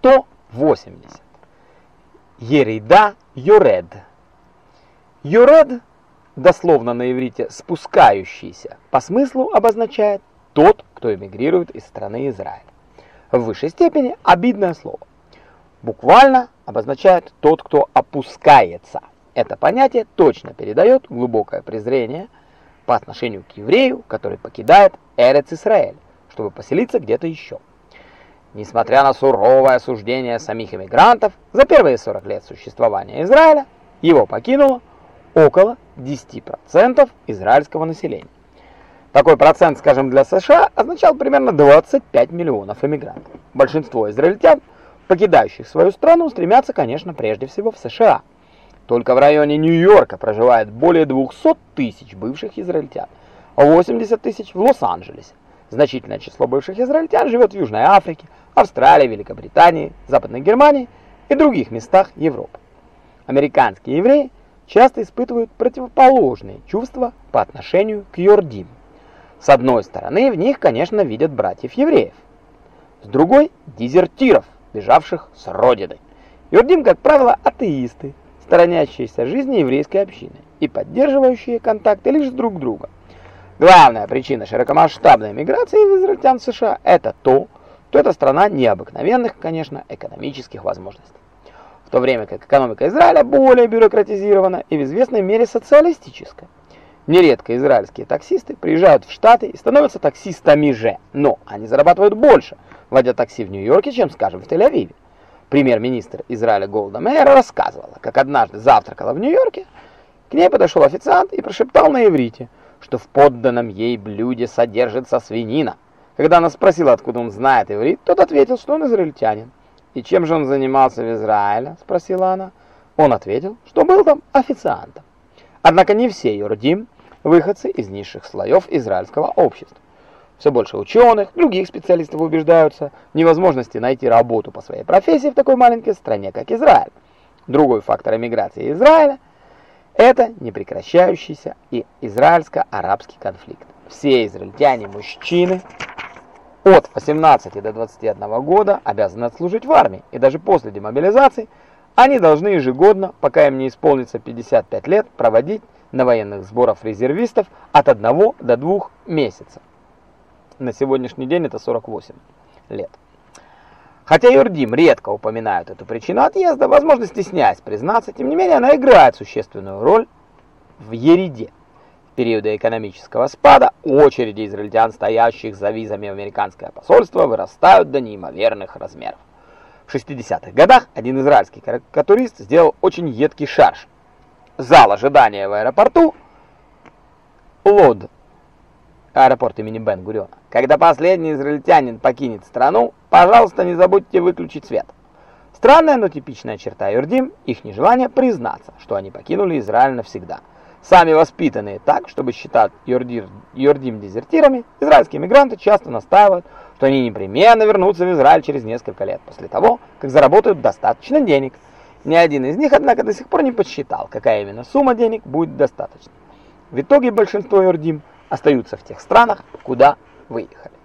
180. Ерида Йоред. Йоред, дословно на иврите «спускающийся», по смыслу обозначает «тот, кто эмигрирует из страны Израиль». В высшей степени обидное слово. Буквально обозначает «тот, кто опускается». Это понятие точно передает глубокое презрение по отношению к еврею, который покидает Эрец-Исраэль, чтобы поселиться где-то еще. Несмотря на суровое осуждение самих иммигрантов, за первые 40 лет существования Израиля его покинуло около 10% израильского населения. Такой процент, скажем, для США означал примерно 25 миллионов иммигрантов. Большинство израильтян, покидающих свою страну, стремятся, конечно, прежде всего в США. Только в районе Нью-Йорка проживает более 200 тысяч бывших израильтян, а 80 тысяч в Лос-Анджелесе. Значительное число бывших израильтян живет в Южной Африке, Австралии, Великобритании, Западной Германии и других местах Европы. Американские евреи часто испытывают противоположные чувства по отношению к Йордим. С одной стороны, в них, конечно, видят братьев-евреев. С другой – дезертиров, бежавших с родины. Йордим, как правило, атеисты, сторонящиеся жизни еврейской общины и поддерживающие контакты лишь друг другом. Главная причина широкомасштабной миграции израильтян в США – это то, что эта страна необыкновенных, конечно, экономических возможностей. В то время как экономика Израиля более бюрократизирована и в известной мере социалистическая. Нередко израильские таксисты приезжают в Штаты и становятся таксистами же, но они зарабатывают больше, водя такси в Нью-Йорке, чем, скажем, в Тель-Авиве. Премьер-министр Израиля Голда Мейер рассказывала, как однажды завтракала в Нью-Йорке, к ней подошел официант и прошептал на иврите – что в подданном ей блюде содержится свинина. Когда она спросила, откуда он знает иврит, тот ответил, что он израильтянин. «И чем же он занимался в Израиле?» – спросила она. Он ответил, что был там официантом. Однако не все юрдим – выходцы из низших слоев израильского общества. Все больше ученых, других специалистов убеждаются в невозможности найти работу по своей профессии в такой маленькой стране, как Израиль. Другой фактор эмиграции Израиля – это непрекращающийся и израильско-арабский конфликт. Все израильтяне, мужчины от 18 до 21 года обязаны отслужить в армии, и даже после демобилизации они должны ежегодно, пока им не исполнится 55 лет, проводить на военных сборах резервистов от 1 до 2 месяцев. На сегодняшний день это 48 лет. Хотя юрдим редко упоминают эту причину отъезда, возможно, стесняясь признаться, тем не менее она играет существенную роль в ереде. В периоды экономического спада очереди израильтян, стоящих за визами в американское посольство, вырастают до неимоверных размеров. В 60-х годах один израильский карикатурист сделал очень едкий шарж. Зал ожидания в аэропорту Лод аэропорт имени Бен-Гуриона. Когда последний израильтянин покинет страну, пожалуйста, не забудьте выключить свет. Странная, но типичная черта юрдим – их нежелание признаться, что они покинули Израиль навсегда. Сами воспитанные так, чтобы считать юрдир, юрдим дезертирами, израильские мигранты часто настаивают, что они непременно вернутся в Израиль через несколько лет, после того, как заработают достаточно денег. Ни один из них, однако, до сих пор не подсчитал, какая именно сумма денег будет достаточно. В итоге большинство юрдим – остаются в тех странах, куда выехали.